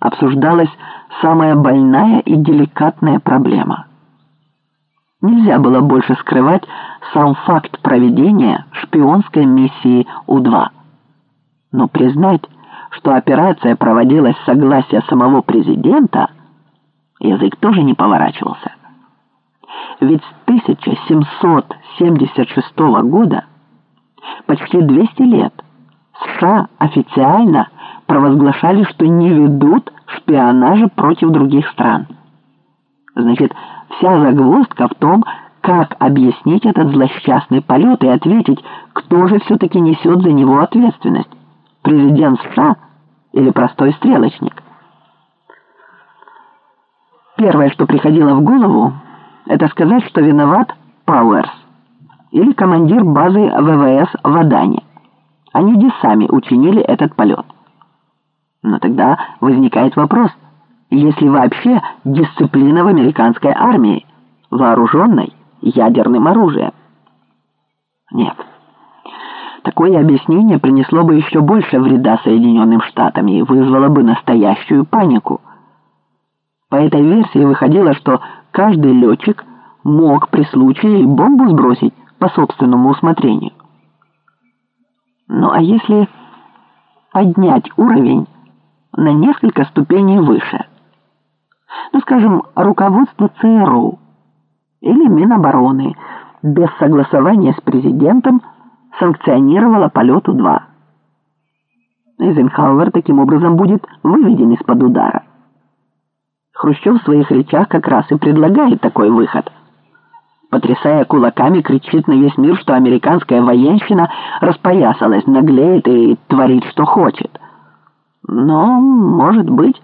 обсуждалась самая больная и деликатная проблема. Нельзя было больше скрывать сам факт проведения шпионской миссии У-2. Но признать, что операция проводилась с согласия самого президента, язык тоже не поворачивался. Ведь с 1776 года, почти 200 лет, США официально провозглашали, что не ведут шпионажа против других стран. Значит, вся загвоздка в том, как объяснить этот злосчастный полет и ответить, кто же все-таки несет за него ответственность, президент США или простой стрелочник. Первое, что приходило в голову, это сказать, что виноват Пауэрс или командир базы ВВС в Адане. Они сами учинили этот полет. Но тогда возникает вопрос, есть ли вообще дисциплина в американской армии, вооруженной ядерным оружием? Нет. Такое объяснение принесло бы еще больше вреда Соединенным Штатам и вызвало бы настоящую панику. По этой версии выходило, что каждый летчик мог при случае бомбу сбросить по собственному усмотрению. Ну а если поднять уровень на несколько ступеней выше? Ну, скажем, руководство ЦРУ или Минобороны без согласования с президентом санкционировало полету 2. Эйзенхауэр таким образом будет выведен из-под удара. Хрущев в своих речах как раз и предлагает такой выход – потрясая кулаками, кричит на весь мир, что американская военщина распоясалась, наглеет и творит, что хочет. Но, может быть,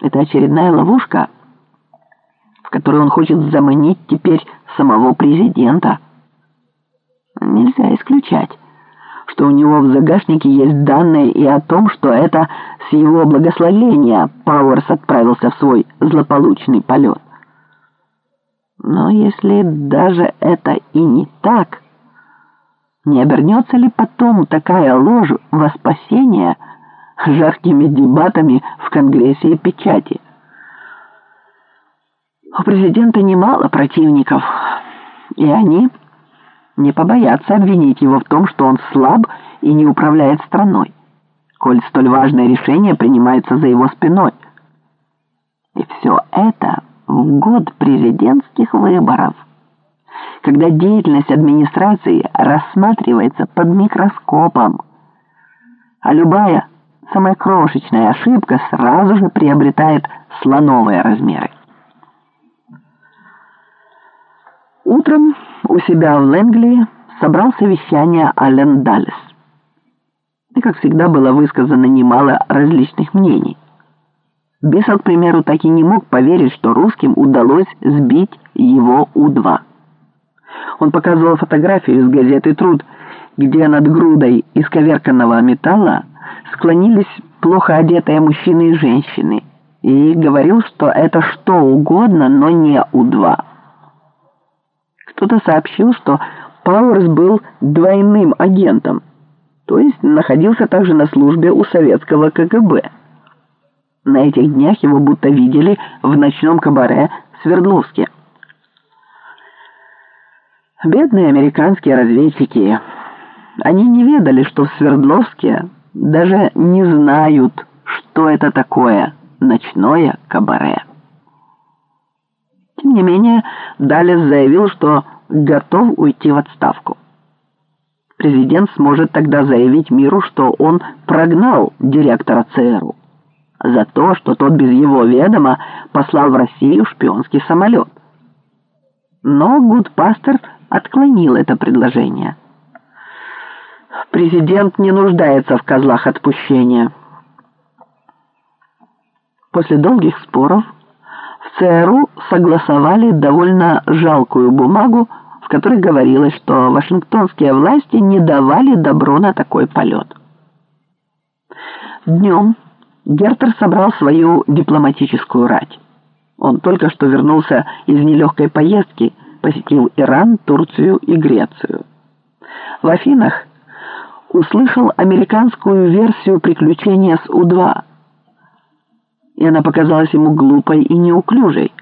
это очередная ловушка, в которую он хочет заманить теперь самого президента. Нельзя исключать, что у него в загашнике есть данные и о том, что это с его благословения Пауэрс отправился в свой злополучный полет. Но если даже это и не так, не обернется ли потом такая ложь во спасение жаркими дебатами в Конгрессе и печати? У президента немало противников, и они не побоятся обвинить его в том, что он слаб и не управляет страной, коль столь важное решение принимается за его спиной. И все это в год президентских выборов, когда деятельность администрации рассматривается под микроскопом, а любая самая крошечная ошибка сразу же приобретает слоновые размеры. Утром у себя в Лэнгли собрал совещание Аллен Даллес. И, как всегда, было высказано немало различных мнений. Бесов, к примеру, так и не мог поверить, что русским удалось сбить его У-2. Он показывал фотографию из газеты «Труд», где над грудой исковерканного металла склонились плохо одетые мужчины и женщины, и говорил, что это что угодно, но не У-2. Кто-то сообщил, что Пауэрс был двойным агентом, то есть находился также на службе у советского КГБ. На этих днях его будто видели в ночном кабаре в Свердловске. Бедные американские разведчики. Они не ведали, что в Свердловске даже не знают, что это такое ночное кабаре. Тем не менее, Далес заявил, что готов уйти в отставку. Президент сможет тогда заявить миру, что он прогнал директора ЦРУ за то, что тот без его ведома послал в Россию шпионский самолет. Но Гудпастер отклонил это предложение. Президент не нуждается в козлах отпущения. После долгих споров в ЦРУ согласовали довольно жалкую бумагу, в которой говорилось, что вашингтонские власти не давали добро на такой полет. Днем Гертер собрал свою дипломатическую рать. Он только что вернулся из нелегкой поездки, посетил Иран, Турцию и Грецию. В Афинах услышал американскую версию приключения с У-2. и она показалась ему глупой и неуклюжей.